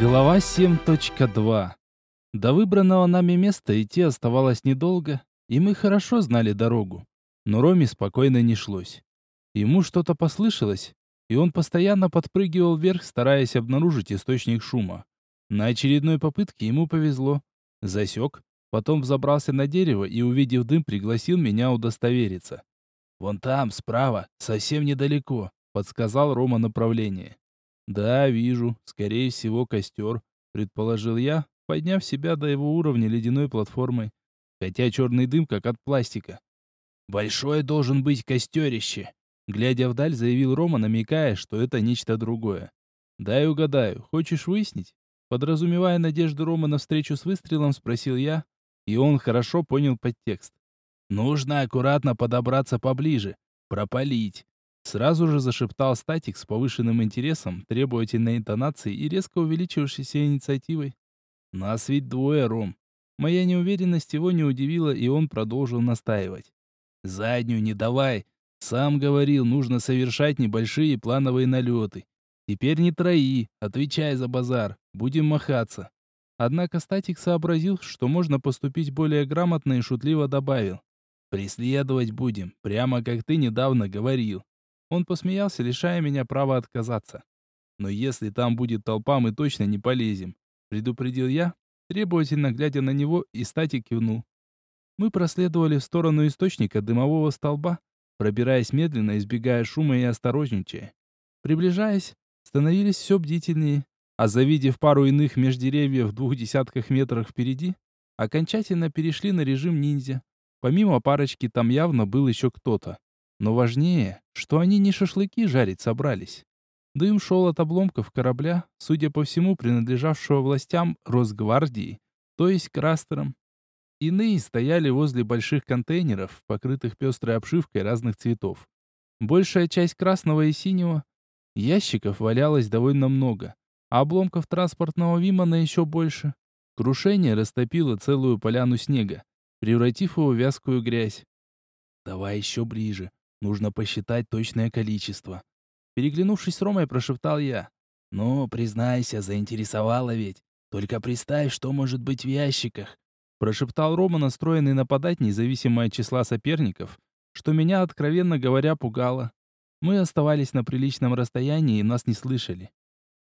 Глава 7.2 До выбранного нами места идти оставалось недолго, и мы хорошо знали дорогу. Но Роме спокойно не шлось. Ему что-то послышалось, и он постоянно подпрыгивал вверх, стараясь обнаружить источник шума. На очередной попытке ему повезло. Засек, потом взобрался на дерево и, увидев дым, пригласил меня удостовериться. «Вон там, справа, совсем недалеко», — подсказал Рома направление. «Да, вижу. Скорее всего, костер», — предположил я, подняв себя до его уровня ледяной платформой. Хотя черный дым как от пластика. «Большое должен быть костерище», — глядя вдаль, заявил Рома, намекая, что это нечто другое. «Дай угадаю. Хочешь выяснить?» Подразумевая надежду Рома на встречу с выстрелом, спросил я, и он хорошо понял подтекст. «Нужно аккуратно подобраться поближе, пропалить, Сразу же зашептал статик с повышенным интересом, требовательной интонацией и резко увеличившейся инициативой. «Нас ведь двое, Ром». Моя неуверенность его не удивила, и он продолжил настаивать. «Заднюю не давай. Сам говорил, нужно совершать небольшие плановые налеты. Теперь не трои, отвечай за базар, будем махаться». Однако статик сообразил, что можно поступить более грамотно и шутливо добавил. «Преследовать будем, прямо как ты недавно говорил. Он посмеялся, лишая меня права отказаться. Но если там будет толпа, мы точно не полезем, предупредил я, требовательно глядя на него, и статик кивнул. Мы проследовали в сторону источника дымового столба, пробираясь медленно, избегая шума и осторожничая. Приближаясь, становились все бдительнее, а завидев пару иных меж деревьев в двух десятках метрах впереди, окончательно перешли на режим ниндзя. Помимо парочки там явно был еще кто-то. Но важнее, что они не шашлыки жарить собрались. Дым шел от обломков корабля, судя по всему, принадлежавшего властям Росгвардии, то есть крастерам. Иные стояли возле больших контейнеров, покрытых пестрой обшивкой разных цветов. Большая часть красного и синего. Ящиков валялось довольно много, а обломков транспортного вимана еще больше. Крушение растопило целую поляну снега, превратив его в вязкую грязь. «Давай еще ближе», Нужно посчитать точное количество. Переглянувшись с Ромой, прошептал я. «Ну, признайся, заинтересовало ведь. Только представь, что может быть в ящиках». Прошептал Рома, настроенный нападать независимо от числа соперников, что меня, откровенно говоря, пугало. Мы оставались на приличном расстоянии и нас не слышали.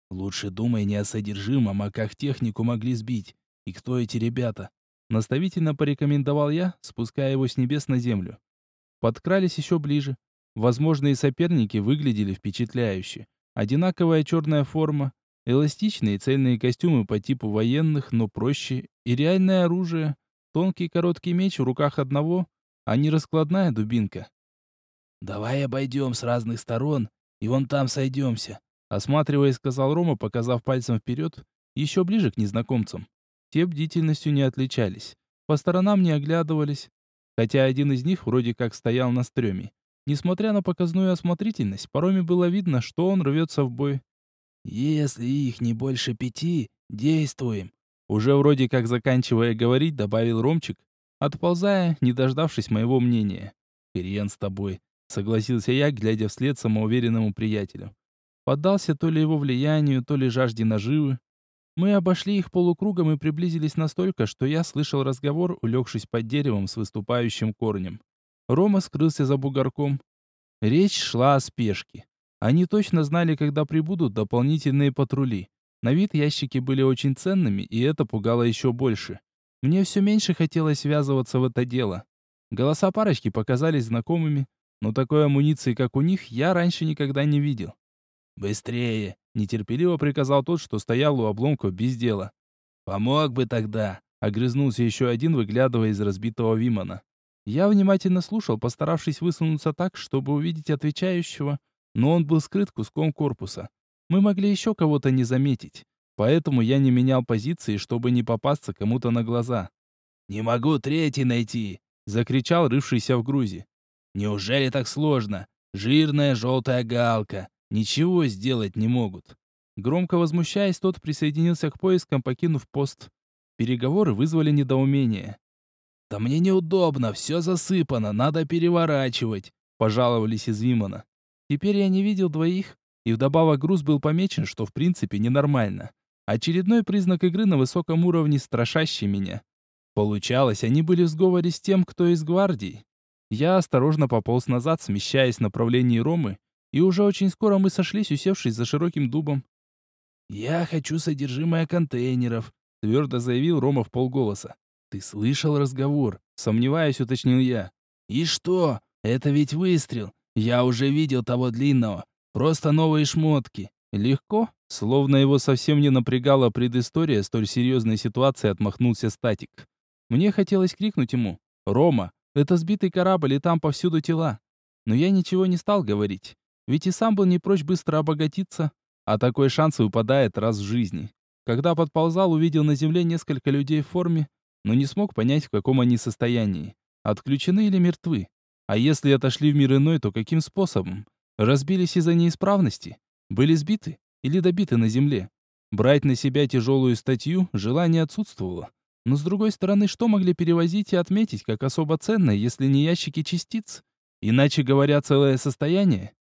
«Лучше думай не о содержимом, а как технику могли сбить. И кто эти ребята?» Наставительно порекомендовал я, спуская его с небес на землю подкрались еще ближе. Возможные соперники выглядели впечатляюще. Одинаковая черная форма, эластичные цельные костюмы по типу военных, но проще, и реальное оружие, тонкий короткий меч в руках одного, а не раскладная дубинка. «Давай обойдем с разных сторон, и вон там сойдемся», осматриваясь, сказал Рома, показав пальцем вперед, еще ближе к незнакомцам. Те бдительностью не отличались, по сторонам не оглядывались, хотя один из них вроде как стоял на стреме. Несмотря на показную осмотрительность, пароме было видно, что он рвется в бой. «Если их не больше пяти, действуем!» Уже вроде как заканчивая говорить, добавил Ромчик, отползая, не дождавшись моего мнения. «Хрен с тобой!» — согласился я, глядя вслед самоуверенному приятелю. Поддался то ли его влиянию, то ли жажде наживы. Мы обошли их полукругом и приблизились настолько, что я слышал разговор, улегшись под деревом с выступающим корнем. Рома скрылся за бугорком. Речь шла о спешке. Они точно знали, когда прибудут дополнительные патрули. На вид ящики были очень ценными, и это пугало еще больше. Мне все меньше хотелось связываться в это дело. Голоса парочки показались знакомыми, но такой амуниции, как у них, я раньше никогда не видел. «Быстрее!» — нетерпеливо приказал тот, что стоял у обломков без дела. «Помог бы тогда!» — огрызнулся еще один, выглядывая из разбитого Вимана. Я внимательно слушал, постаравшись высунуться так, чтобы увидеть отвечающего, но он был скрыт куском корпуса. Мы могли еще кого-то не заметить, поэтому я не менял позиции, чтобы не попасться кому-то на глаза. «Не могу третий найти!» — закричал рывшийся в грузе. «Неужели так сложно? Жирная желтая галка! Ничего сделать не могут. Громко возмущаясь, тот присоединился к поискам, покинув пост. Переговоры вызвали недоумение. «Да мне неудобно, все засыпано, надо переворачивать», — пожаловались из Вимана. Теперь я не видел двоих, и вдобавок груз был помечен, что в принципе ненормально. Очередной признак игры на высоком уровне, страшащий меня. Получалось, они были в сговоре с тем, кто из гвардии. Я осторожно пополз назад, смещаясь в направлении Ромы, и уже очень скоро мы сошлись, усевшись за широким дубом. «Я хочу содержимое контейнеров», — твердо заявил Рома в полголоса. «Ты слышал разговор?» — сомневаясь, уточнил я. «И что? Это ведь выстрел. Я уже видел того длинного. Просто новые шмотки». Легко, словно его совсем не напрягала предыстория столь серьезной ситуации, отмахнулся статик. Мне хотелось крикнуть ему «Рома, это сбитый корабль, и там повсюду тела». Но я ничего не стал говорить, ведь и сам был не прочь быстро обогатиться, а такой шанс выпадает раз в жизни. Когда подползал, увидел на земле несколько людей в форме, но не смог понять, в каком они состоянии. Отключены или мертвы? А если отошли в мир иной, то каким способом? Разбились из-за неисправности? Были сбиты или добиты на земле? Брать на себя тяжелую статью желание отсутствовало. Но с другой стороны, что могли перевозить и отметить как особо ценное, если не ящики частиц? Иначе говоря, целое состояние?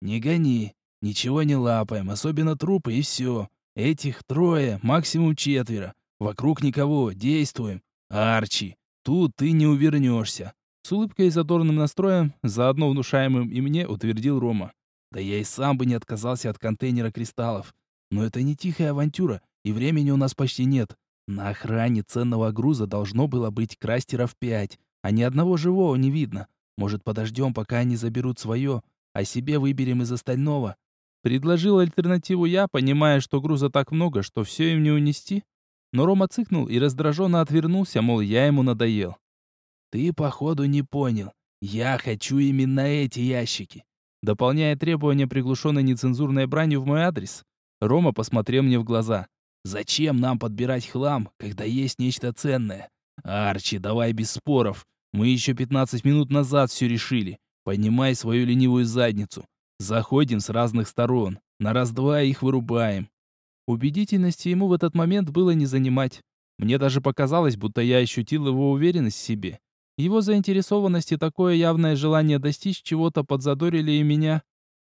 «Не гони, ничего не лапаем, особенно трупы и все. Этих трое, максимум четверо. Вокруг никого, действуем. Арчи, тут ты не увернешься. С улыбкой и задорным настроем, заодно внушаемым и мне, утвердил Рома. Да я и сам бы не отказался от контейнера кристаллов. Но это не тихая авантюра, и времени у нас почти нет. На охране ценного груза должно было быть крастеров пять, а ни одного живого не видно. Может, подождем, пока они заберут свое, а себе выберем из остального. Предложил альтернативу я, понимая, что груза так много, что все им не унести. Но Рома цыкнул и раздраженно отвернулся, мол, я ему надоел. «Ты, походу, не понял. Я хочу именно эти ящики». Дополняя требования приглушенной нецензурной бранью в мой адрес, Рома посмотрел мне в глаза. «Зачем нам подбирать хлам, когда есть нечто ценное? Арчи, давай без споров. Мы еще 15 минут назад все решили. Поднимай свою ленивую задницу. Заходим с разных сторон. На раз-два их вырубаем. Убедительности ему в этот момент было не занимать. Мне даже показалось, будто я ощутил его уверенность в себе. Его заинтересованность и такое явное желание достичь чего-то подзадорили и меня.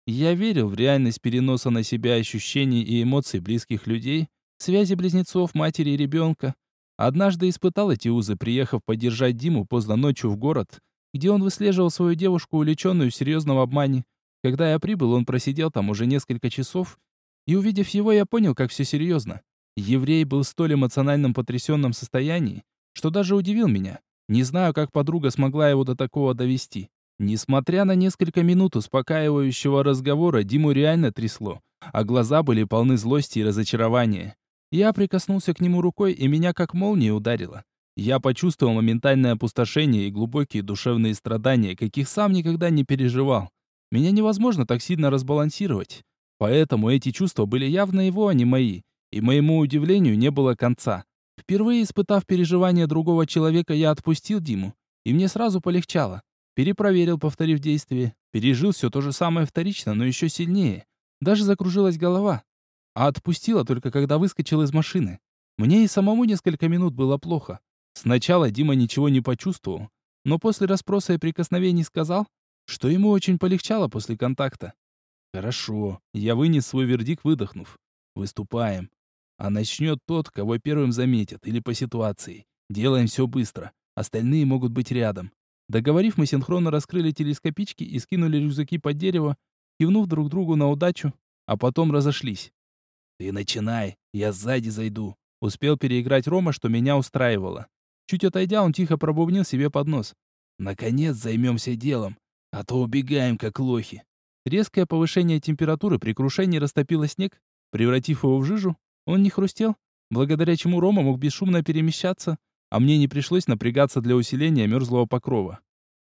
Я верил в реальность переноса на себя ощущений и эмоций близких людей, связи близнецов, матери и ребенка. Однажды испытал эти узы, приехав поддержать Диму поздно ночью в город, где он выслеживал свою девушку, увлеченную в серьезном обмане. Когда я прибыл, он просидел там уже несколько часов и увидев его, я понял, как все серьезно. Еврей был в столь эмоциональном потрясенном состоянии, что даже удивил меня. Не знаю, как подруга смогла его до такого довести. Несмотря на несколько минут успокаивающего разговора, Диму реально трясло, а глаза были полны злости и разочарования. Я прикоснулся к нему рукой, и меня как молния ударило. Я почувствовал моментальное опустошение и глубокие душевные страдания, каких сам никогда не переживал. Меня невозможно так сильно разбалансировать. Поэтому эти чувства были явно его, а не мои. И моему удивлению не было конца. Впервые испытав переживания другого человека, я отпустил Диму. И мне сразу полегчало. Перепроверил, повторив действие. Пережил все то же самое вторично, но еще сильнее. Даже закружилась голова. А отпустила только когда выскочил из машины. Мне и самому несколько минут было плохо. Сначала Дима ничего не почувствовал, но после расспроса и прикосновений сказал, что ему очень полегчало после контакта. Хорошо. Я вынес свой вердикт, выдохнув. Выступаем. А начнет тот, кого первым заметят, или по ситуации. Делаем все быстро. Остальные могут быть рядом. Договорив, мы синхронно раскрыли телескопички и скинули рюкзаки под дерево, кивнув друг другу на удачу, а потом разошлись. «Ты начинай, я сзади зайду», — успел переиграть Рома, что меня устраивало. Чуть отойдя, он тихо пробубнил себе под нос. «Наконец займемся делом, а то убегаем, как лохи». Резкое повышение температуры при крушении растопило снег, превратив его в жижу. Он не хрустел, благодаря чему Рома мог бесшумно перемещаться, а мне не пришлось напрягаться для усиления мерзлого покрова.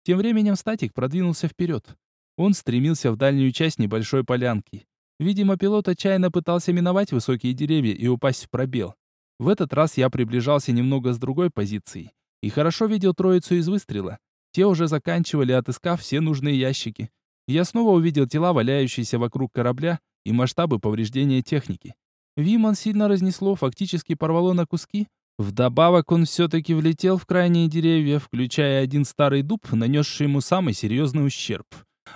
Тем временем статик продвинулся вперед. Он стремился в дальнюю часть небольшой полянки. Видимо, пилот отчаянно пытался миновать высокие деревья и упасть в пробел. В этот раз я приближался немного с другой позиции и хорошо видел троицу из выстрела. Те уже заканчивали, отыскав все нужные ящики. Я снова увидел тела, валяющиеся вокруг корабля, и масштабы повреждения техники. Виман сильно разнесло, фактически порвало на куски. Вдобавок он все-таки влетел в крайние деревья, включая один старый дуб, нанесший ему самый серьезный ущерб.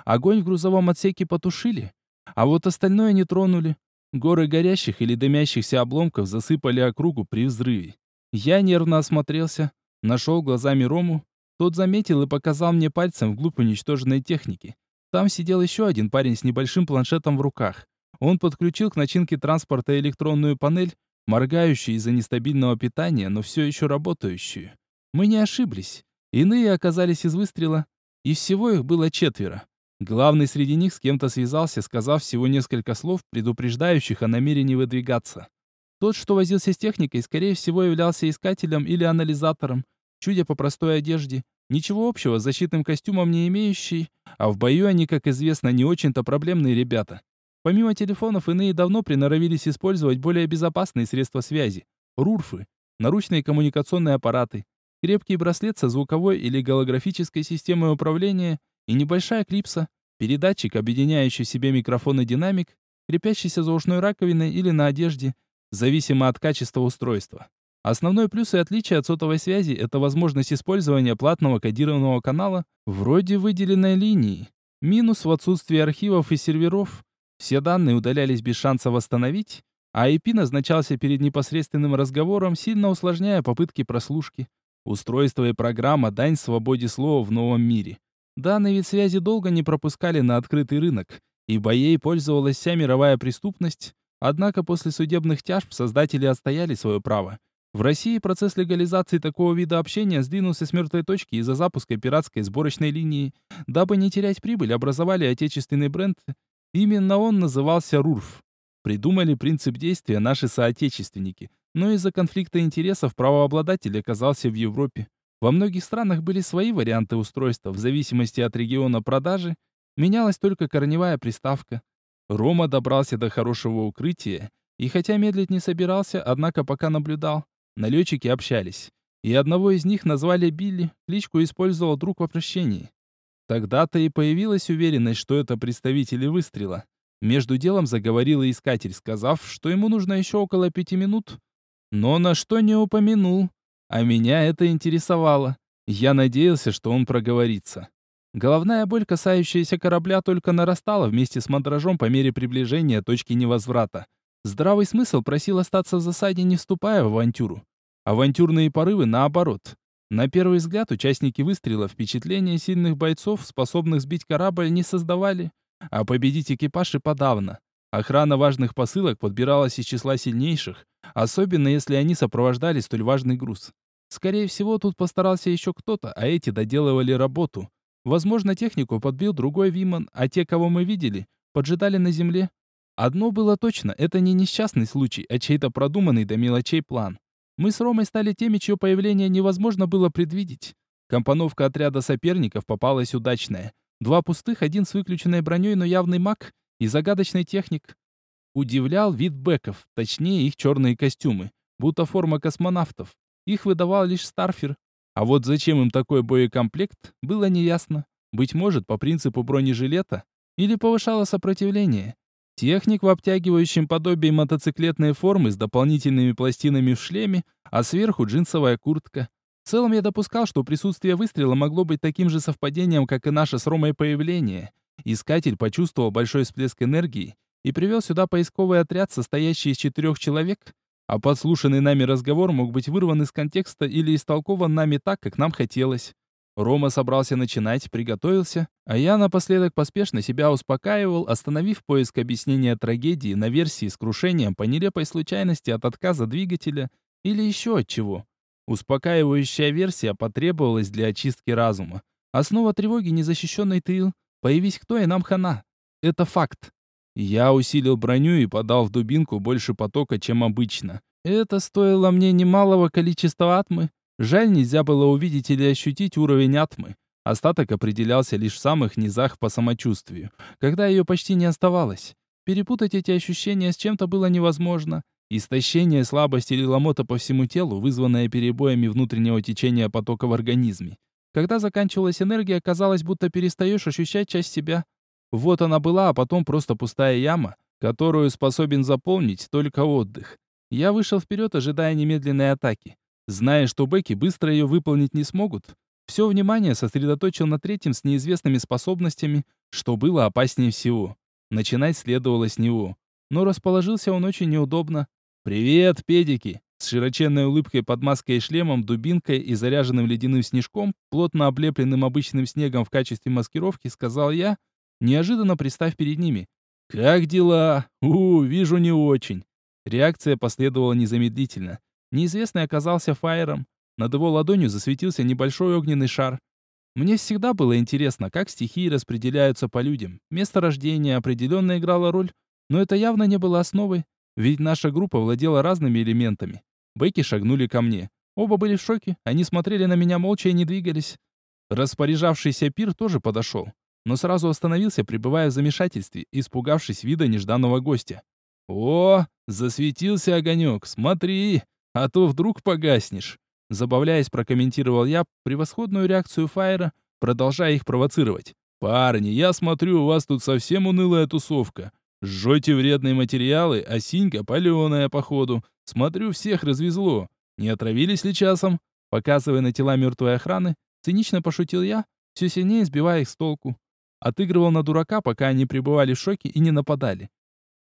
Огонь в грузовом отсеке потушили, а вот остальное не тронули. Горы горящих или дымящихся обломков засыпали округу при взрыве. Я нервно осмотрелся, нашел глазами Рому. Тот заметил и показал мне пальцем вглубь уничтоженной техники. Там сидел еще один парень с небольшим планшетом в руках. Он подключил к начинке транспорта электронную панель, моргающую из-за нестабильного питания, но все еще работающую. Мы не ошиблись. Иные оказались из выстрела, и всего их было четверо. Главный среди них с кем-то связался, сказав всего несколько слов, предупреждающих о намерении выдвигаться. Тот, что возился с техникой, скорее всего, являлся искателем или анализатором, чудя по простой одежде, ничего общего с защитным костюмом не имеющий, а в бою они, как известно, не очень-то проблемные ребята. Помимо телефонов, иные давно приноровились использовать более безопасные средства связи. Рурфы, наручные коммуникационные аппараты, крепкий браслет со звуковой или голографической системой управления и небольшая клипса, передатчик, объединяющий в себе микрофон и динамик, крепящийся за ушной раковиной или на одежде, зависимо от качества устройства. Основной плюс и отличие от сотовой связи – это возможность использования платного кодированного канала вроде выделенной линии. Минус в отсутствии архивов и серверов. Все данные удалялись без шанса восстановить, а IP назначался перед непосредственным разговором, сильно усложняя попытки прослушки. Устройство и программа – дань свободе слова в новом мире. Данный вид связи долго не пропускали на открытый рынок, ибо ей пользовалась вся мировая преступность, однако после судебных тяжб создатели отстояли свое право. В России процесс легализации такого вида общения сдвинулся с мертвой точки из-за запуска пиратской сборочной линии. Дабы не терять прибыль, образовали отечественный бренд. Именно он назывался РУРФ. Придумали принцип действия наши соотечественники, но из-за конфликта интересов правообладатель оказался в Европе. Во многих странах были свои варианты устройства, в зависимости от региона продажи, менялась только корневая приставка. Рома добрался до хорошего укрытия, и хотя медлить не собирался, однако пока наблюдал. Налетчики общались, и одного из них назвали Билли, кличку использовал друг в обращении. Тогда-то и появилась уверенность, что это представители выстрела. Между делом заговорил искатель, сказав, что ему нужно еще около пяти минут. Но на что не упомянул, а меня это интересовало. Я надеялся, что он проговорится. Головная боль, касающаяся корабля, только нарастала вместе с мандражом по мере приближения точки невозврата. Здравый смысл просил остаться в засаде, не вступая в авантюру. Авантюрные порывы наоборот. На первый взгляд участники выстрела впечатления сильных бойцов, способных сбить корабль, не создавали, а победить экипаж и подавно. Охрана важных посылок подбиралась из числа сильнейших, особенно если они сопровождали столь важный груз. Скорее всего, тут постарался еще кто-то, а эти доделывали работу. Возможно, технику подбил другой Виман, а те, кого мы видели, поджидали на земле. Одно было точно, это не несчастный случай, а чей-то продуманный до мелочей план. Мы с Ромой стали теми, чье появление невозможно было предвидеть. Компоновка отряда соперников попалась удачная. Два пустых, один с выключенной броней, но явный маг, и загадочный техник. Удивлял вид бэков, точнее их черные костюмы, будто форма космонавтов. Их выдавал лишь Старфер. А вот зачем им такой боекомплект, было неясно. Быть может, по принципу бронежилета или повышало сопротивление. Техник в обтягивающем подобии мотоциклетной формы с дополнительными пластинами в шлеме, а сверху джинсовая куртка. В целом я допускал, что присутствие выстрела могло быть таким же совпадением, как и наше с Ромой появление. Искатель почувствовал большой всплеск энергии и привел сюда поисковый отряд, состоящий из четырех человек, а подслушанный нами разговор мог быть вырван из контекста или истолкован нами так, как нам хотелось. Рома собрался начинать, приготовился, а я напоследок поспешно себя успокаивал, остановив поиск объяснения трагедии на версии с крушением по нелепой случайности от отказа двигателя или еще от чего. Успокаивающая версия потребовалась для очистки разума. Основа тревоги незащищенный тыл, Появись кто, и нам хана. Это факт. Я усилил броню и подал в дубинку больше потока, чем обычно. Это стоило мне немалого количества атмы. Жаль, нельзя было увидеть или ощутить уровень атмы. Остаток определялся лишь в самых низах по самочувствию, когда ее почти не оставалось. Перепутать эти ощущения с чем-то было невозможно. Истощение, слабость или ломота по всему телу, вызванное перебоями внутреннего течения потока в организме. Когда заканчивалась энергия, казалось, будто перестаешь ощущать часть себя. Вот она была, а потом просто пустая яма, которую способен заполнить только отдых. Я вышел вперед, ожидая немедленной атаки. Зная, что бэки быстро ее выполнить не смогут, все внимание сосредоточил на третьем с неизвестными способностями, что было опаснее всего. Начинать следовало с него. но расположился он очень неудобно. «Привет, педики!» С широченной улыбкой под маской и шлемом, дубинкой и заряженным ледяным снежком, плотно облепленным обычным снегом в качестве маскировки, сказал я, неожиданно пристав перед ними. «Как дела? У, вижу, не очень». Реакция последовала незамедлительно. Неизвестный оказался фаером. Над его ладонью засветился небольшой огненный шар. Мне всегда было интересно, как стихии распределяются по людям. Место рождения определенно играло роль, но это явно не было основой, ведь наша группа владела разными элементами. Бэки шагнули ко мне. Оба были в шоке, они смотрели на меня молча и не двигались. Распоряжавшийся пир тоже подошел, но сразу остановился, пребывая в замешательстве, испугавшись вида нежданного гостя. «О, засветился огонек, смотри, а то вдруг погаснешь!» Забавляясь, прокомментировал я превосходную реакцию Фаера, продолжая их провоцировать. «Парни, я смотрю, у вас тут совсем унылая тусовка. Жжете вредные материалы, а синька паленая, походу. Смотрю, всех развезло. Не отравились ли часом?» Показывая на тела мертвой охраны, цинично пошутил я, все сильнее сбивая их с толку. Отыгрывал на дурака, пока они пребывали в шоке и не нападали.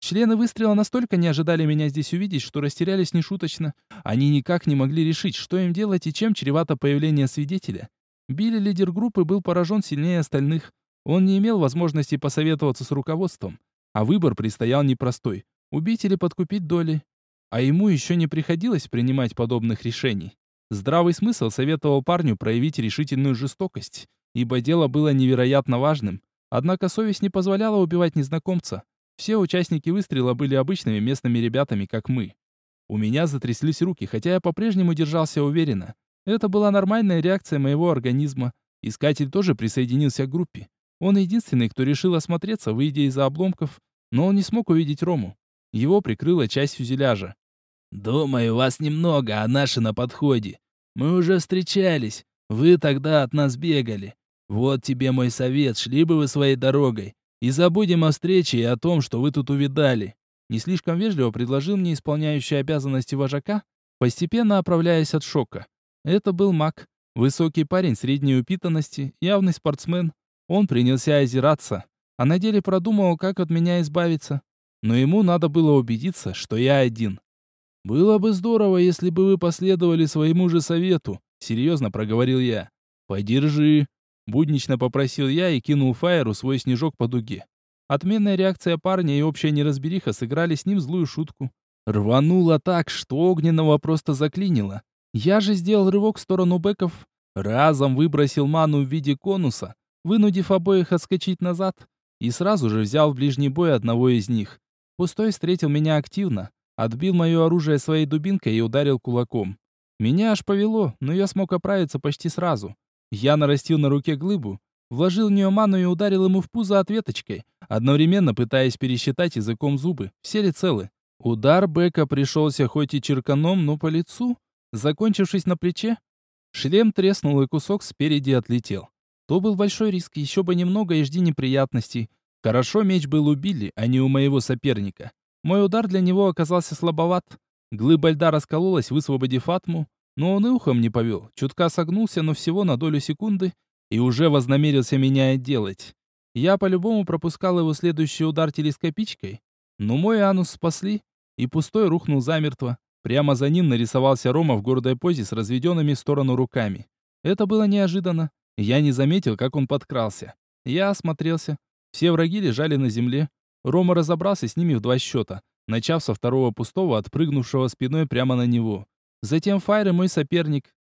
Члены выстрела настолько не ожидали меня здесь увидеть, что растерялись нешуточно. Они никак не могли решить, что им делать и чем чревато появление свидетеля. Билли, лидер группы, был поражен сильнее остальных. Он не имел возможности посоветоваться с руководством. А выбор предстоял непростой — убить или подкупить доли. А ему еще не приходилось принимать подобных решений. Здравый смысл советовал парню проявить решительную жестокость, ибо дело было невероятно важным. Однако совесть не позволяла убивать незнакомца. Все участники выстрела были обычными местными ребятами, как мы. У меня затряслись руки, хотя я по-прежнему держался уверенно. Это была нормальная реакция моего организма. Искатель тоже присоединился к группе. Он единственный, кто решил осмотреться, выйдя из-за обломков, но он не смог увидеть Рому. Его прикрыла часть фюзеляжа. «Думаю, вас немного, а наши на подходе. Мы уже встречались. Вы тогда от нас бегали. Вот тебе мой совет, шли бы вы своей дорогой. И забудем о встрече и о том, что вы тут увидали. Не слишком вежливо предложил мне исполняющий обязанности вожака, постепенно оправляясь от шока. Это был маг, высокий парень средней упитанности, явный спортсмен. Он принялся озираться, а на деле продумал, как от меня избавиться. Но ему надо было убедиться, что я один. «Было бы здорово, если бы вы последовали своему же совету», — серьезно проговорил я. «Подержи», Буднично попросил я и кинул Фаеру свой снежок по дуге. Отменная реакция парня и общая неразбериха сыграли с ним злую шутку. Рвануло так, что огненного просто заклинило. Я же сделал рывок в сторону бэков, разом выбросил ману в виде конуса, вынудив обоих отскочить назад, и сразу же взял в ближний бой одного из них. Пустой встретил меня активно, отбил мое оружие своей дубинкой и ударил кулаком. Меня аж повело, но я смог оправиться почти сразу. Я нарастил на руке глыбу, вложил в нее ману и ударил ему в пузо ответочкой, одновременно пытаясь пересчитать языком зубы, все ли целы. Удар Бека пришелся хоть и черканом, но по лицу, закончившись на плече. Шлем треснул и кусок спереди отлетел. То был большой риск, еще бы немного и жди неприятностей. Хорошо меч был у Билли, а не у моего соперника. Мой удар для него оказался слабоват. Глыба льда раскололась, высвободив атму, но он и ухом не повел, чутка согнулся, но всего на долю секунды, и уже вознамерился меня отделать. Я по-любому пропускал его следующий удар телескопичкой, но мой анус спасли, и пустой рухнул замертво. Прямо за ним нарисовался Рома в гордой позе с разведенными в сторону руками. Это было неожиданно. Я не заметил, как он подкрался. Я осмотрелся. Все враги лежали на земле. Рома разобрался с ними в два счета, начав со второго пустого, отпрыгнувшего спиной прямо на него. Затем Файр и мой соперник.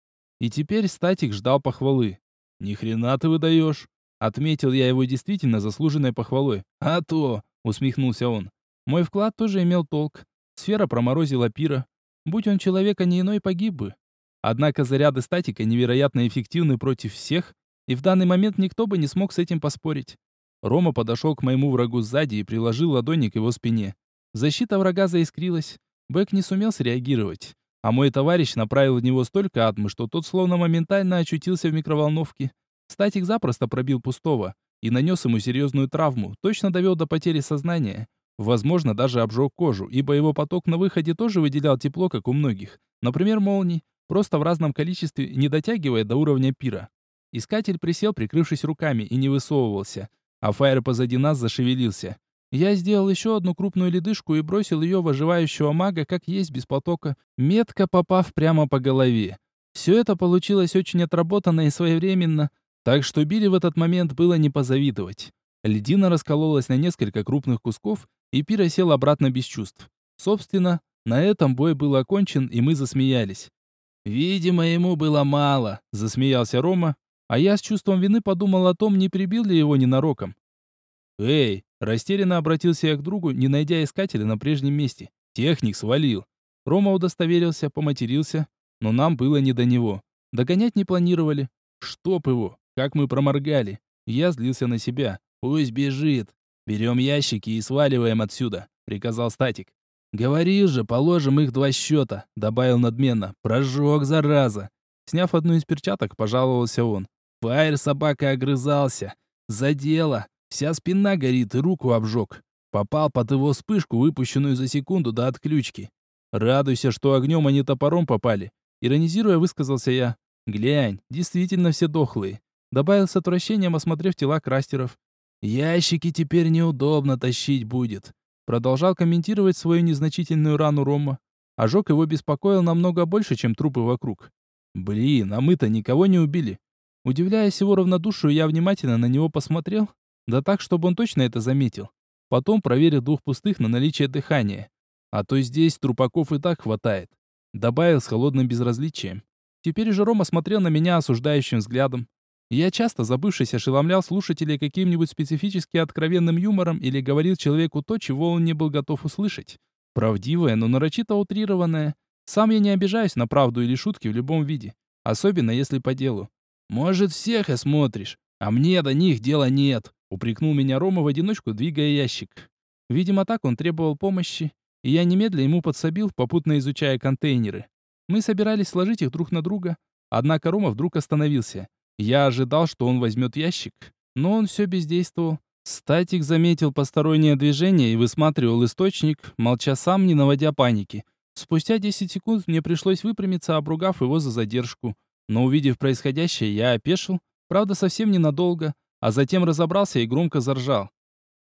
И теперь статик ждал похвалы. «Ни хрена ты выдаешь!» Отметил я его действительно заслуженной похвалой. «А то!» — усмехнулся он. «Мой вклад тоже имел толк. Сфера проморозила пира. Будь он человека не иной, погиб бы. Однако заряды статика невероятно эффективны против всех, и в данный момент никто бы не смог с этим поспорить. Рома подошел к моему врагу сзади и приложил ладони к его спине. Защита врага заискрилась. Бэк не сумел среагировать. А мой товарищ направил в него столько атмы, что тот словно моментально очутился в микроволновке. Статик запросто пробил пустого и нанес ему серьезную травму, точно довел до потери сознания. Возможно, даже обжег кожу, ибо его поток на выходе тоже выделял тепло, как у многих. Например, молний, просто в разном количестве, не дотягивая до уровня пира. Искатель присел, прикрывшись руками, и не высовывался, а фаер позади нас зашевелился. Я сделал еще одну крупную ледышку и бросил ее в оживающего мага, как есть без потока, метко попав прямо по голове. Все это получилось очень отработанно и своевременно, так что Билли в этот момент было не позавидовать. Льдина раскололась на несколько крупных кусков, и Пира сел обратно без чувств. Собственно, на этом бой был окончен, и мы засмеялись. «Видимо, ему было мало», — засмеялся Рома, а я с чувством вины подумал о том, не прибил ли его ненароком. «Эй!» — растерянно обратился я к другу, не найдя искателя на прежнем месте. Техник свалил. Рома удостоверился, поматерился, но нам было не до него. Догонять не планировали. Чтоб его, как мы проморгали. Я злился на себя. «Пусть бежит. Берем ящики и сваливаем отсюда», — приказал Статик. «Говорил же, положим их два счета», — добавил надменно. «Прожег, зараза». Сняв одну из перчаток, пожаловался он. Фаер собака огрызался. Задело. Вся спина горит и руку обжег. Попал под его вспышку, выпущенную за секунду до отключки. Радуйся, что огнем, а не топором попали. Иронизируя, высказался я. Глянь, действительно все дохлые. Добавил с отвращением, осмотрев тела крастеров. Ящики теперь неудобно тащить будет. Продолжал комментировать свою незначительную рану Рома. Ожог его беспокоил намного больше, чем трупы вокруг. Блин, а мы-то никого не убили. Удивляясь его равнодушию, я внимательно на него посмотрел, да так, чтобы он точно это заметил. Потом проверил двух пустых на наличие дыхания. А то здесь трупаков и так хватает. Добавил с холодным безразличием. Теперь же Рома смотрел на меня осуждающим взглядом. Я часто, забывшись, ошеломлял слушателей каким-нибудь специфически откровенным юмором или говорил человеку то, чего он не был готов услышать. Правдивое, но нарочито утрированное. Сам я не обижаюсь на правду или шутки в любом виде. Особенно если по делу. «Может, всех осмотришь, а мне до них дела нет», — упрекнул меня Рома в одиночку, двигая ящик. Видимо, так он требовал помощи, и я немедля ему подсобил, попутно изучая контейнеры. Мы собирались сложить их друг на друга, однако Рома вдруг остановился. Я ожидал, что он возьмет ящик, но он все бездействовал. Статик заметил постороннее движение и высматривал источник, молча сам, не наводя паники. Спустя 10 секунд мне пришлось выпрямиться, обругав его за задержку. Но увидев происходящее, я опешил, правда, совсем ненадолго, а затем разобрался и громко заржал.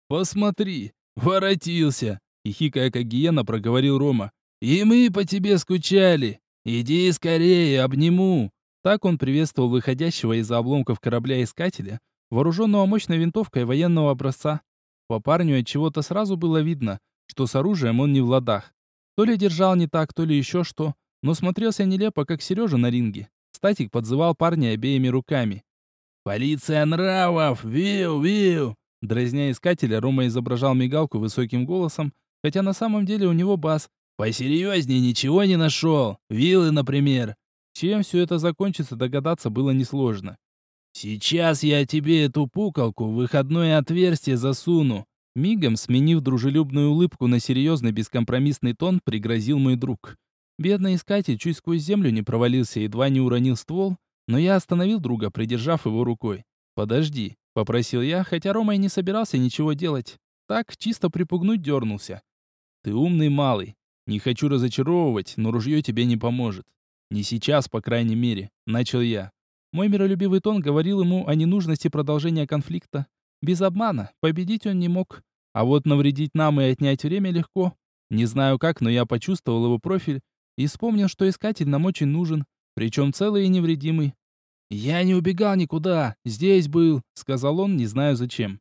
«Посмотри, воротился!» — хихикая как гиена, проговорил Рома. «И мы по тебе скучали! Иди скорее, обниму!» Так он приветствовал выходящего из-за обломков корабля-искателя, вооруженного мощной винтовкой военного образца. По парню от чего-то сразу было видно, что с оружием он не в ладах. То ли держал не так, то ли еще что, но смотрелся нелепо, как Сережа на ринге. Статик подзывал парня обеими руками. «Полиция нравов! Виу, виу!» Дразня искателя, Рома изображал мигалку высоким голосом, хотя на самом деле у него бас. «Посерьезнее ничего не нашел. Вилы, например». Чем все это закончится, догадаться было несложно. «Сейчас я тебе эту пукалку в выходное отверстие засуну». Мигом, сменив дружелюбную улыбку на серьезный бескомпромиссный тон, пригрозил мой друг. Бедный искатель чуть сквозь землю не провалился, едва не уронил ствол, но я остановил друга, придержав его рукой. «Подожди», — попросил я, хотя Рома и не собирался ничего делать. Так, чисто припугнуть дернулся. «Ты умный малый. Не хочу разочаровывать, но ружье тебе не поможет. Не сейчас, по крайней мере», — начал я. Мой миролюбивый тон говорил ему о ненужности продолжения конфликта. Без обмана, победить он не мог. А вот навредить нам и отнять время легко. Не знаю как, но я почувствовал его профиль и вспомнил, что искатель нам очень нужен, причем целый и невредимый. «Я не убегал никуда, здесь был», — сказал он, не знаю зачем.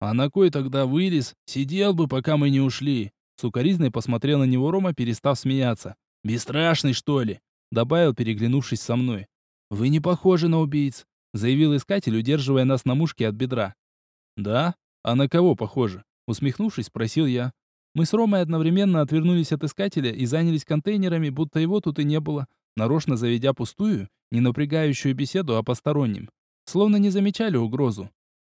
«А на кой тогда вылез? Сидел бы, пока мы не ушли». Сукаризной посмотрел на него Рома, перестав смеяться. «Бесстрашный, что ли?» — добавил, переглянувшись со мной. «Вы не похожи на убийц», — заявил искатель, удерживая нас на мушке от бедра. «Да? А на кого похоже?» — усмехнувшись, спросил я. Мы с Ромой одновременно отвернулись от искателя и занялись контейнерами, будто его тут и не было, нарочно заведя пустую, не напрягающую беседу о постороннем. Словно не замечали угрозу.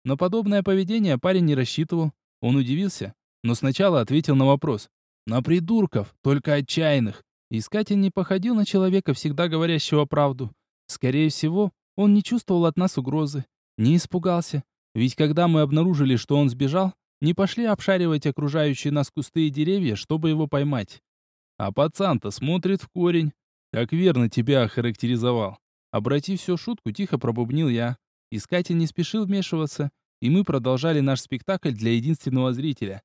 Но подобное поведение парень не рассчитывал. Он удивился, но сначала ответил на вопрос. «На придурков, только отчаянных». Искатель не походил на человека, всегда говорящего правду. Скорее всего, он не чувствовал от нас угрозы, не испугался. Ведь когда мы обнаружили, что он сбежал, не пошли обшаривать окружающие нас кусты и деревья, чтобы его поймать. А пацан-то смотрит в корень. Как верно тебя охарактеризовал. Обратив всю шутку, тихо пробубнил я. Искатель не спешил вмешиваться. и мы продолжали наш спектакль для единственного зрителя.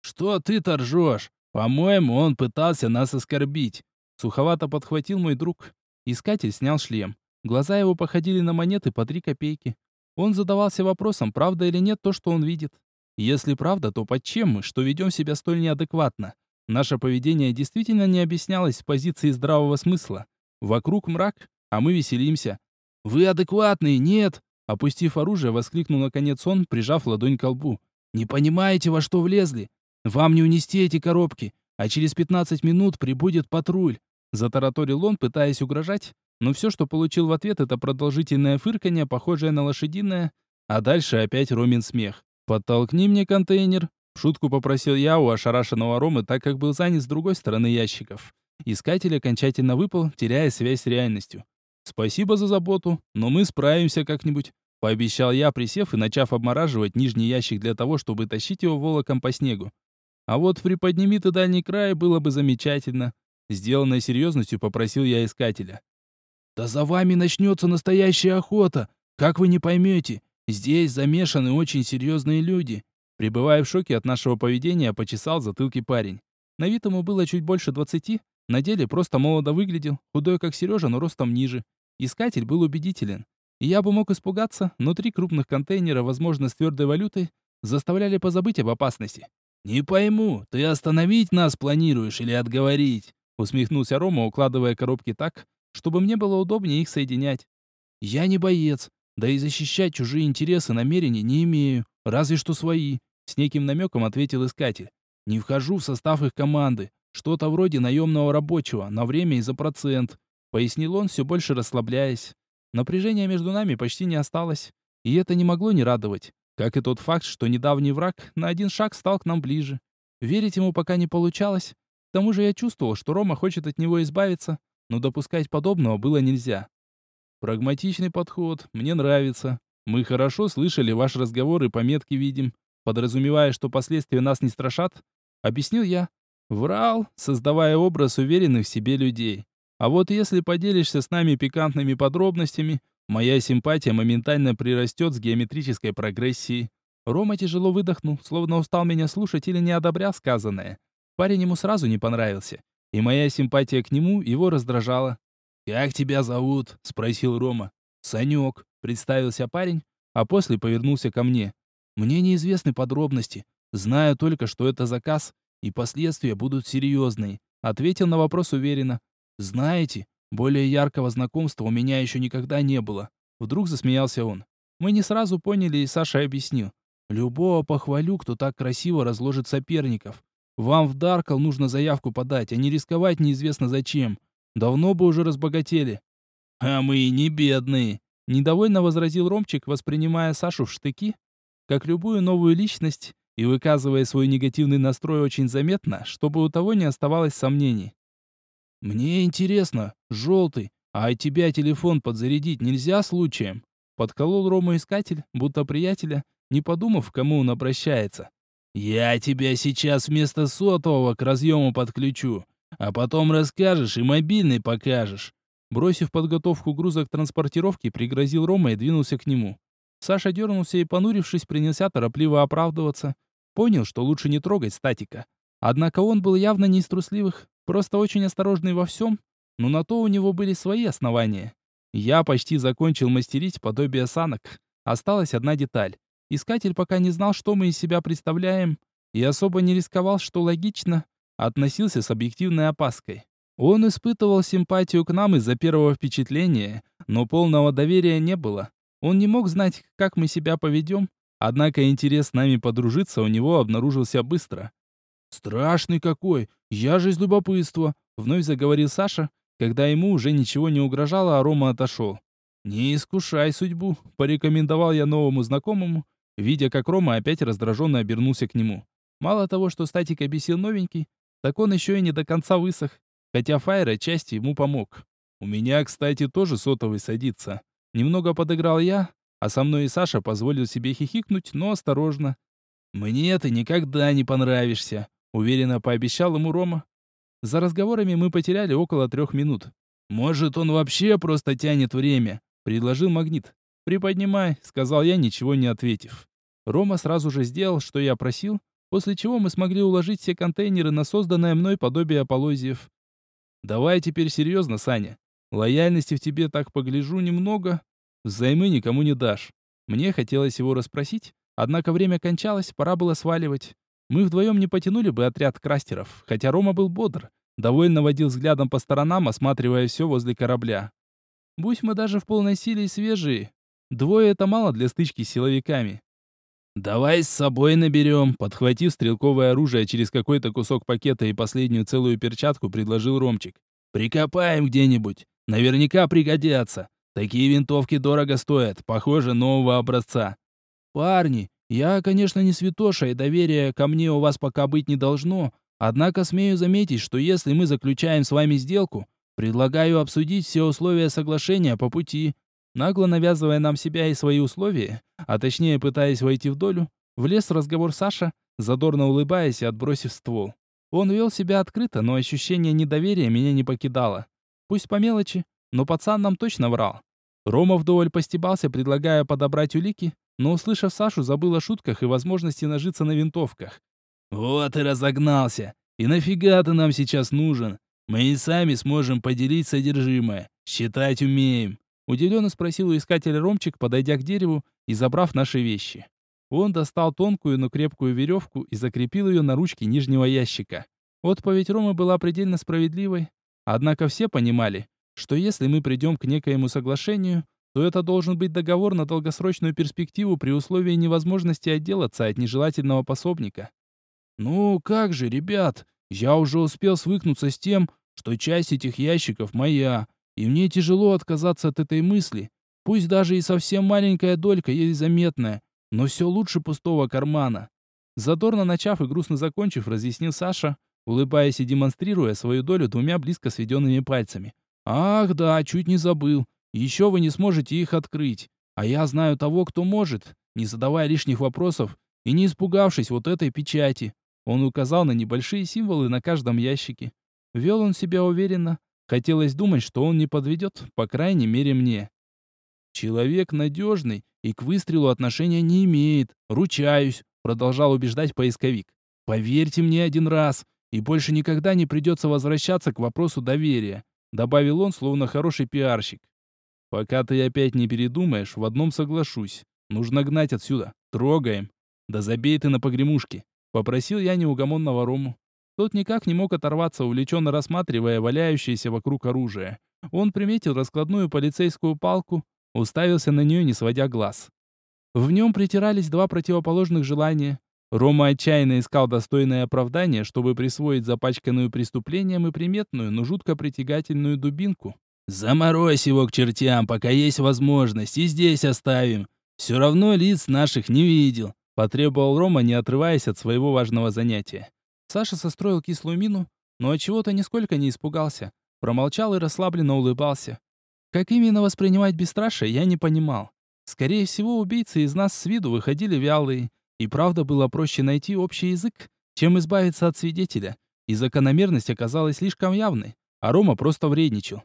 «Что ты торжешь? По-моему, он пытался нас оскорбить». Суховато подхватил мой друг. Искатель снял шлем. Глаза его походили на монеты по три копейки. Он задавался вопросом, правда или нет то, что он видит. Если правда, то под чем мы, что ведем себя столь неадекватно? Наше поведение действительно не объяснялось с позиции здравого смысла. Вокруг мрак, а мы веселимся. «Вы адекватные, нет!» Опустив оружие, воскликнул наконец он, прижав ладонь к лбу. «Не понимаете, во что влезли? Вам не унести эти коробки, а через 15 минут прибудет патруль!» Затараторил он, пытаясь угрожать, но все, что получил в ответ, это продолжительное фырканье, похожее на лошадиное, а дальше опять Ромин смех. «Подтолкни мне контейнер», — шутку попросил я у ошарашенного Ромы, так как был занят с другой стороны ящиков. Искатель окончательно выпал, теряя связь с реальностью. «Спасибо за заботу, но мы справимся как-нибудь», — пообещал я, присев и начав обмораживать нижний ящик для того, чтобы тащить его волоком по снегу. «А вот приподними ты дальний край, было бы замечательно», — сделанной серьезностью попросил я искателя. «Да за вами начнется настоящая охота, как вы не поймете. Здесь замешаны очень серьезные люди». Пребывая в шоке от нашего поведения, почесал затылки парень. На вид ему было чуть больше двадцати, на деле просто молодо выглядел, худой как Сережа, но ростом ниже. Искатель был убедителен. Я бы мог испугаться, но три крупных контейнера, возможно, с твердой валютой, заставляли позабыть об опасности. «Не пойму, ты остановить нас планируешь или отговорить?» Усмехнулся Рома, укладывая коробки так, чтобы мне было удобнее их соединять. «Я не боец, да и защищать чужие интересы намерений не имею, разве что свои», с неким намеком ответил искатель. «Не вхожу в состав их команды, что-то вроде наемного рабочего, на время и за процент пояснил он, все больше расслабляясь. Напряжения между нами почти не осталось, и это не могло не радовать, как и тот факт, что недавний враг на один шаг стал к нам ближе. Верить ему пока не получалось. К тому же я чувствовал, что Рома хочет от него избавиться, но допускать подобного было нельзя. Прагматичный подход, мне нравится. Мы хорошо слышали ваш разговор и пометки видим, подразумевая, что последствия нас не страшат, объяснил я. Врал, создавая образ уверенных в себе людей. А вот если поделишься с нами пикантными подробностями, моя симпатия моментально прирастет с геометрической прогрессией. Рома тяжело выдохнул, словно устал меня слушать или не одобрял сказанное. Парень ему сразу не понравился, и моя симпатия к нему его раздражала. «Как тебя зовут?» — спросил Рома. «Санек», — представился парень, а после повернулся ко мне. «Мне неизвестны подробности. Знаю только, что это заказ, и последствия будут серьезные», — ответил на вопрос уверенно. «Знаете, более яркого знакомства у меня еще никогда не было». Вдруг засмеялся он. Мы не сразу поняли, и Саша объяснил. «Любого похвалю, кто так красиво разложит соперников. Вам в Даркал нужно заявку подать, а не рисковать неизвестно зачем. Давно бы уже разбогатели». «А мы и не бедные», — недовольно возразил Ромчик, воспринимая Сашу в штыки, как любую новую личность, и выказывая свой негативный настрой очень заметно, чтобы у того не оставалось сомнений. «Мне интересно, желтый, а тебя телефон подзарядить нельзя случаем?» Подколол Рому искатель, будто приятеля, не подумав, к кому он обращается. «Я тебя сейчас вместо сотового к разъему подключу, а потом расскажешь и мобильный покажешь». Бросив подготовку груза к транспортировке, пригрозил Рома и двинулся к нему. Саша дернулся и, понурившись, принялся торопливо оправдываться. Понял, что лучше не трогать статика. Однако он был явно не из трусливых, Просто очень осторожный во всем, но на то у него были свои основания. Я почти закончил мастерить подобие санок. Осталась одна деталь. Искатель пока не знал, что мы из себя представляем, и особо не рисковал, что логично, относился с объективной опаской. Он испытывал симпатию к нам из-за первого впечатления, но полного доверия не было. Он не мог знать, как мы себя поведем, однако интерес с нами подружиться у него обнаружился быстро. «Страшный какой! Я же из любопытства!» — вновь заговорил Саша, когда ему уже ничего не угрожало, а Рома отошел. «Не искушай судьбу», — порекомендовал я новому знакомому, видя, как Рома опять раздраженно обернулся к нему. Мало того, что статик обесил новенький, так он еще и не до конца высох, хотя Файр отчасти ему помог. У меня, кстати, тоже сотовый садится. Немного подыграл я, а со мной и Саша позволил себе хихикнуть, но осторожно. «Мне ты никогда не понравишься», уверенно пообещал ему Рома. За разговорами мы потеряли около трех минут. «Может, он вообще просто тянет время?» — предложил Магнит. «Приподнимай», — сказал я, ничего не ответив. Рома сразу же сделал, что я просил, после чего мы смогли уложить все контейнеры на созданное мной подобие аполозиев. Давай теперь серьезно, Саня. Лояльности в тебе так погляжу немного. Взаймы никому не дашь. Мне хотелось его расспросить, однако время кончалось, пора было сваливать. Мы вдвоем не потянули бы отряд крастеров, хотя Рома был бодр, довольно водил взглядом по сторонам, осматривая все возле корабля. Будь мы даже в полной силе и свежие, двое это мало для стычки с силовиками. «Давай с собой наберем», — подхватив стрелковое оружие через какой-то кусок пакета и последнюю целую перчатку, предложил Ромчик. «Прикопаем где-нибудь. Наверняка пригодятся. Такие винтовки дорого стоят, похоже, нового образца». «Парни, я, конечно, не святоша, и доверия ко мне у вас пока быть не должно, однако смею заметить, что если мы заключаем с вами сделку, предлагаю обсудить все условия соглашения по пути. Нагло навязывая нам себя и свои условия, а точнее пытаясь войти в долю, влез в разговор Саша, задорно улыбаясь и отбросив ствол. Он вел себя открыто, но ощущение недоверия меня не покидало. Пусть по мелочи, но пацан нам точно врал. Рома вдоволь постебался, предлагая подобрать улики, но, услышав Сашу, забыл о шутках и возможности нажиться на винтовках. «Вот и разогнался! И нафига ты нам сейчас нужен? Мы и сами сможем поделить содержимое. Считать умеем. Удивленно спросил у искателя Ромчик, подойдя к дереву и забрав наши вещи. Он достал тонкую, но крепкую веревку и закрепил ее на ручке нижнего ящика. Отповедь Ромы была предельно справедливой. Однако все понимали, что если мы придем к некоему соглашению, то это должен быть договор на долгосрочную перспективу при условии невозможности отделаться от нежелательного пособника. «Ну как же, ребят, я уже успел свыкнуться с тем, что часть этих ящиков моя, и мне тяжело отказаться от этой мысли. Пусть даже и совсем маленькая долька есть заметная, но все лучше пустого кармана. Задорно начав и грустно закончив, разъяснил Саша, улыбаясь и демонстрируя свою долю двумя близко сведенными пальцами. «Ах да, чуть не забыл. Еще вы не сможете их открыть. А я знаю того, кто может, не задавая лишних вопросов и не испугавшись вот этой печати». Он указал на небольшие символы на каждом ящике. Вел он себя уверенно, Хотелось думать, что он не подведет, по крайней мере мне. Человек надежный и к выстрелу отношения не имеет, ручаюсь, продолжал убеждать поисковик. Поверьте мне один раз, и больше никогда не придется возвращаться к вопросу доверия, добавил он, словно хороший пиарщик. Пока ты опять не передумаешь, в одном соглашусь. Нужно гнать отсюда. Трогаем. Да забей ты на погремушки, попросил я неугомонного Рому. Тот никак не мог оторваться, увлеченно рассматривая валяющееся вокруг оружие. Он приметил раскладную полицейскую палку, уставился на нее, не сводя глаз. В нем притирались два противоположных желания. Рома отчаянно искал достойное оправдание, чтобы присвоить запачканную преступлением и приметную, но жутко притягательную дубинку. «Заморозь его к чертям, пока есть возможность, и здесь оставим. Все равно лиц наших не видел», — потребовал Рома, не отрываясь от своего важного занятия. Саша состроил кислую мину, но от чего-то нисколько не испугался. Промолчал и расслабленно улыбался. Как именно воспринимать бесстрашие, я не понимал. Скорее всего, убийцы из нас с виду выходили вялые, и правда было проще найти общий язык, чем избавиться от свидетеля. И закономерность оказалась слишком явной, а Рома просто вредничал.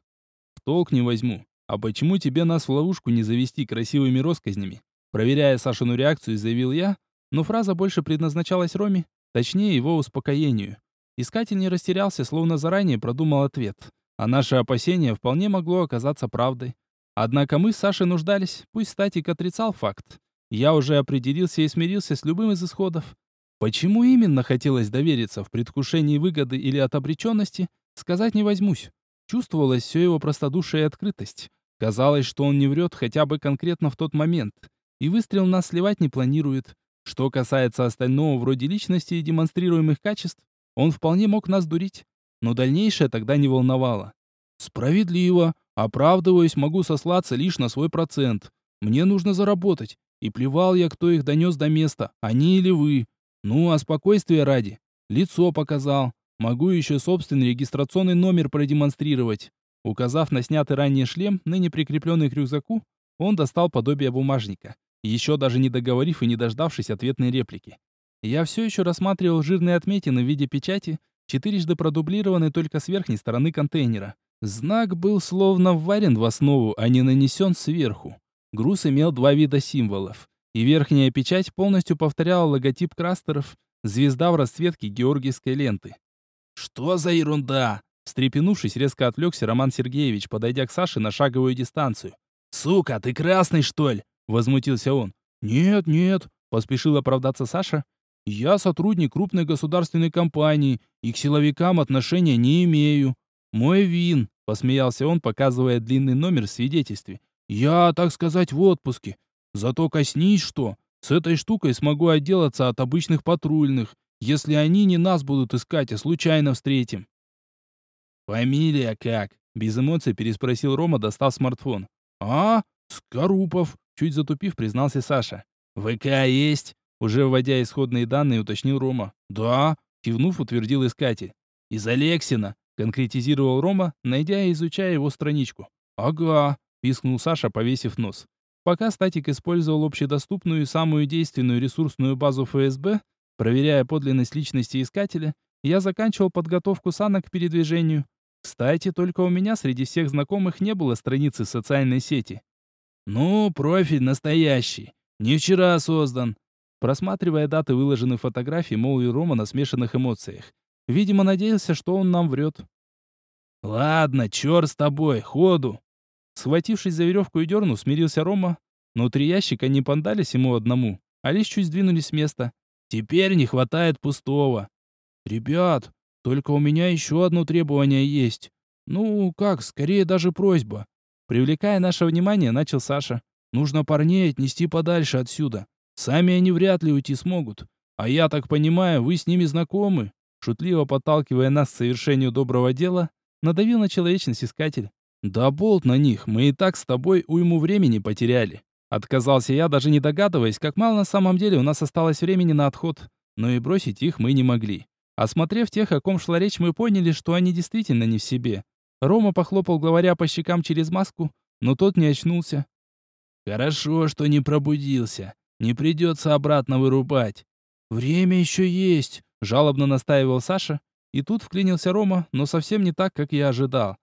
В толк не возьму. А почему тебе нас в ловушку не завести красивыми россказнями? Проверяя Сашину реакцию, заявил я, но фраза больше предназначалась Роме, Точнее, его успокоению. Искатель не растерялся, словно заранее продумал ответ. А наше опасение вполне могло оказаться правдой. Однако мы с Сашей нуждались, пусть статик отрицал факт. Я уже определился и смирился с любым из исходов. Почему именно хотелось довериться в предвкушении выгоды или от обреченности, сказать не возьмусь. Чувствовалось все его простодушие и открытость. Казалось, что он не врет хотя бы конкретно в тот момент. И выстрел нас сливать не планирует. Что касается остального вроде личности и демонстрируемых качеств, он вполне мог нас дурить, но дальнейшее тогда не волновало. Справедливо, оправдываясь, могу сослаться лишь на свой процент. Мне нужно заработать, и плевал я, кто их донес до места, они или вы. Ну, а спокойствие ради. Лицо показал. Могу еще собственный регистрационный номер продемонстрировать. Указав на снятый ранее шлем, ныне прикрепленный к рюкзаку, он достал подобие бумажника еще даже не договорив и не дождавшись ответной реплики. Я все еще рассматривал жирные отметины в виде печати, четырежды продублированы только с верхней стороны контейнера. Знак был словно вварен в основу, а не нанесен сверху. Груз имел два вида символов. и верхняя печать полностью повторяла логотип крастеров, звезда в расцветке георгиевской ленты. «Что за ерунда?» Встрепенувшись, резко отвлекся Роман Сергеевич, подойдя к Саше на шаговую дистанцию. «Сука, ты красный, что ли?» — возмутился он. «Нет, нет», — поспешил оправдаться Саша. «Я сотрудник крупной государственной компании и к силовикам отношения не имею. Мой вин», — посмеялся он, показывая длинный номер в свидетельстве. «Я, так сказать, в отпуске. Зато коснись что, с этой штукой смогу отделаться от обычных патрульных, если они не нас будут искать, а случайно встретим». «Фамилия как?» — без эмоций переспросил Рома, достав смартфон. «А? Скорупов», — чуть затупив, признался Саша. «ВК есть?» — уже вводя исходные данные, уточнил Рома. «Да», — кивнув, утвердил искатель. «Из Алексина», — конкретизировал Рома, найдя и изучая его страничку. «Ага», — пискнул Саша, повесив нос. Пока Статик использовал общедоступную и самую действенную ресурсную базу ФСБ, проверяя подлинность личности искателя, я заканчивал подготовку санок к передвижению. Кстати, только у меня среди всех знакомых не было страницы социальной сети. «Ну, профиль настоящий. Не вчера создан». Просматривая даты выложенных фотографий, молвил Рома на смешанных эмоциях. Видимо, надеялся, что он нам врет. «Ладно, черт с тобой, ходу!» Схватившись за веревку и дерну, смирился Рома, но три ящика не пандались ему одному, а лишь чуть сдвинулись с места. «Теперь не хватает пустого». «Ребят, только у меня еще одно требование есть. Ну, как, скорее даже просьба». Привлекая наше внимание, начал Саша. «Нужно парней отнести подальше отсюда. Сами они вряд ли уйти смогут. А я так понимаю, вы с ними знакомы?» Шутливо подталкивая нас к совершению доброго дела, надавил на человечность искатель. «Да болт на них, мы и так с тобой уйму времени потеряли». Отказался я, даже не догадываясь, как мало на самом деле у нас осталось времени на отход. Но и бросить их мы не могли. Осмотрев тех, о ком шла речь, мы поняли, что они действительно не в себе. Рома похлопал главаря по щекам через маску, но тот не очнулся. «Хорошо, что не пробудился. Не придется обратно вырубать». «Время еще есть», — жалобно настаивал Саша. И тут вклинился Рома, но совсем не так, как я ожидал.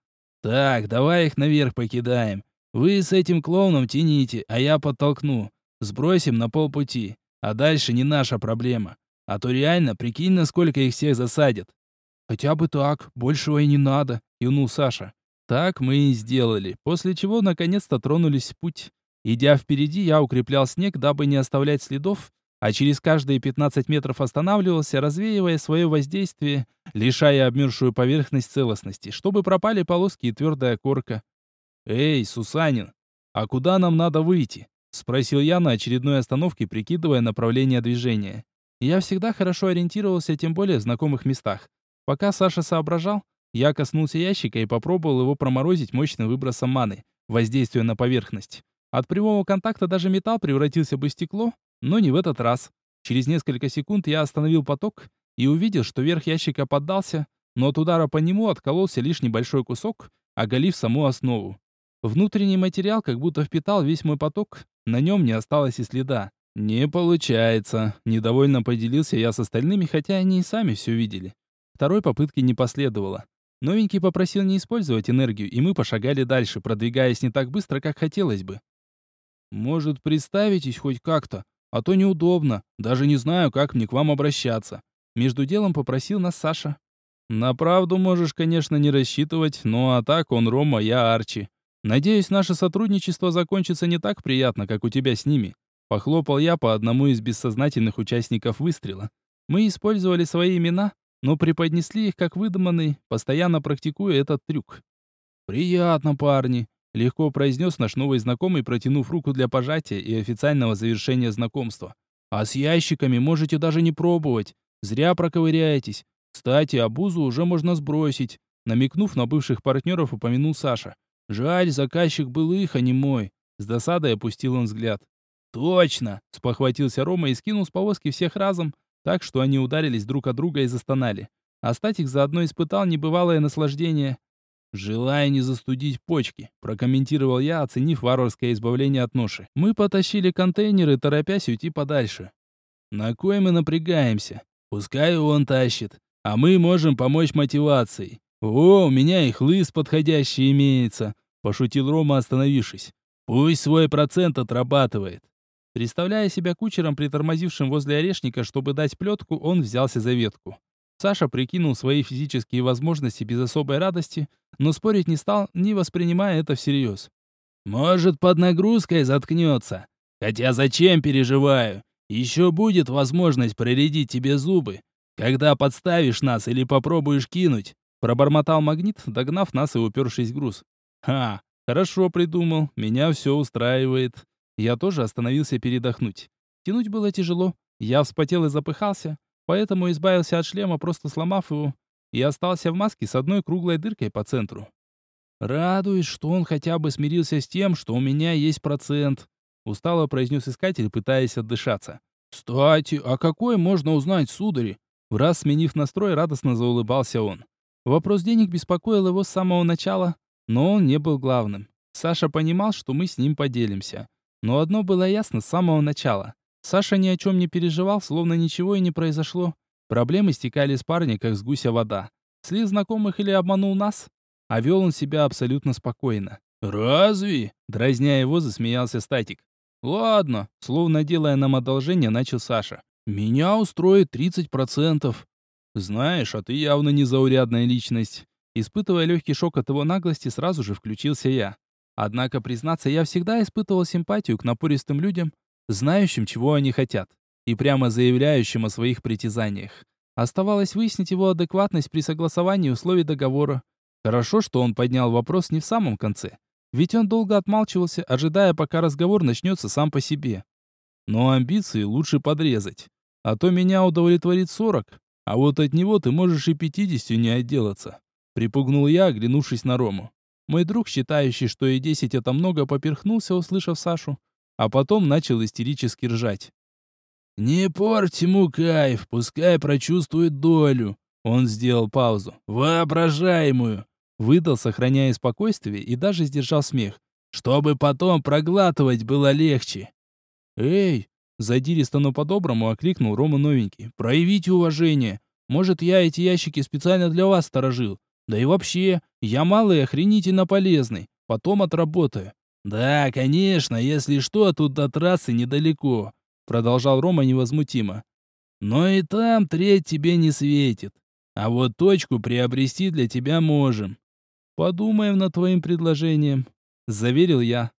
«Так, давай их наверх покидаем. Вы с этим клоуном тяните, а я подтолкну. Сбросим на полпути. А дальше не наша проблема. А то реально, прикинь, насколько их всех засадят». «Хотя бы так, большего и не надо», — юнул Саша. Так мы и сделали, после чего наконец-то тронулись в путь. Идя впереди, я укреплял снег, дабы не оставлять следов, а через каждые 15 метров останавливался, развеивая свое воздействие, лишая обмерзшую поверхность целостности, чтобы пропали полоски и твердая корка. «Эй, Сусанин, а куда нам надо выйти?» — спросил я на очередной остановке, прикидывая направление движения. Я всегда хорошо ориентировался, тем более в знакомых местах. Пока Саша соображал, я коснулся ящика и попробовал его проморозить мощным выбросом маны, воздействуя на поверхность. От прямого контакта даже металл превратился бы в стекло, но не в этот раз. Через несколько секунд я остановил поток и увидел, что верх ящика поддался, но от удара по нему откололся лишь небольшой кусок, оголив саму основу. Внутренний материал как будто впитал весь мой поток, на нем не осталось и следа. «Не получается», — недовольно поделился я с остальными, хотя они и сами все видели. Второй попытки не последовало. Новенький попросил не использовать энергию, и мы пошагали дальше, продвигаясь не так быстро, как хотелось бы. «Может, представитесь хоть как-то?» А то неудобно. Даже не знаю, как мне к вам обращаться. Между делом попросил нас Саша. На правду можешь, конечно, не рассчитывать, но а так он Рома, я Арчи. Надеюсь, наше сотрудничество закончится не так приятно, как у тебя с ними. Похлопал я по одному из бессознательных участников выстрела. Мы использовали свои имена, но преподнесли их как выдуманные, постоянно практикуя этот трюк. «Приятно, парни. Легко произнес наш новый знакомый, протянув руку для пожатия и официального завершения знакомства. А с ящиками можете даже не пробовать. Зря проковыряетесь. Кстати, обузу уже можно сбросить. Намекнув на бывших партнеров, упомянул Саша. Жаль, заказчик был их, а не мой. С досадой опустил он взгляд. «Точно!» — спохватился Рома и скинул с повозки всех разом, так что они ударились друг от друга и застонали. А Статик заодно испытал небывалое наслаждение. «Желая не застудить почки», — прокомментировал я, оценив варварское избавление от ноши. Мы потащили контейнеры, торопясь уйти подальше. «На кой мы напрягаемся? Пускай он тащит, а мы можем помочь мотивацией. О, у меня и хлыст подходящий имеется», — пошутил Рома, остановившись. «Пусть свой процент отрабатывает». Представляя себя кучером, притормозившим возле орешника, чтобы дать плетку, он взялся за ветку. Саша прикинул свои физические возможности без особой радости, но спорить не стал, не воспринимая это всерьез. «Может, под нагрузкой заткнется. Хотя зачем переживаю? Еще будет возможность проредить тебе зубы, когда подставишь нас или попробуешь кинуть», пробормотал магнит, догнав нас и упершись в груз. «Ха, хорошо придумал, меня все устраивает». Я тоже остановился передохнуть. Тянуть было тяжело, я вспотел и запыхался, поэтому избавился от шлема, просто сломав его, и остался в маске с одной круглой дыркой по центру. Радуюсь, что он хотя бы смирился с тем, что у меня есть процент, устало произнес искатель, пытаясь отдышаться. Кстати, а какой можно узнать, судари? Раз сменив настрой, радостно заулыбался он. Вопрос денег беспокоил его с самого начала, но он не был главным. Саша понимал, что мы с ним поделимся. Но одно было ясно с самого начала. Саша ни о чем не переживал, словно ничего и не произошло. Проблемы стекали с парня, как с гуся вода. Слил знакомых или обманул нас? А вел он себя абсолютно спокойно. «Разве?» — дразня его, засмеялся Статик. «Ладно», — словно делая нам одолжение, начал Саша. «Меня устроит 30%. Знаешь, а ты явно незаурядная личность». Испытывая легкий шок от его наглости, сразу же включился я. Однако, признаться, я всегда испытывал симпатию к напористым людям, знающим, чего они хотят, и прямо заявляющим о своих притязаниях. Оставалось выяснить его адекватность при согласовании условий договора. Хорошо, что он поднял вопрос не в самом конце, ведь он долго отмалчивался, ожидая, пока разговор начнется сам по себе. Но амбиции лучше подрезать, а то меня удовлетворит 40, а вот от него ты можешь и 50 не отделаться. Припугнул я, оглянувшись на Рому. Мой друг, считающий, что и 10 это много, поперхнулся, услышав Сашу а потом начал истерически ржать. «Не порть ему кайф, пускай прочувствует долю». Он сделал паузу. «Воображаемую!» Выдал, сохраняя спокойствие, и даже сдержал смех. «Чтобы потом проглатывать было легче». «Эй!» Задиристо, но по-доброму окликнул Рома новенький. «Проявите уважение. Может, я эти ящики специально для вас сторожил. Да и вообще, я малый охренительно полезный. Потом отработаю. «Да, конечно, если что, тут до трассы недалеко», — продолжал Рома невозмутимо. «Но и там треть тебе не светит. А вот точку приобрести для тебя можем. Подумаем над твоим предложением», — заверил я.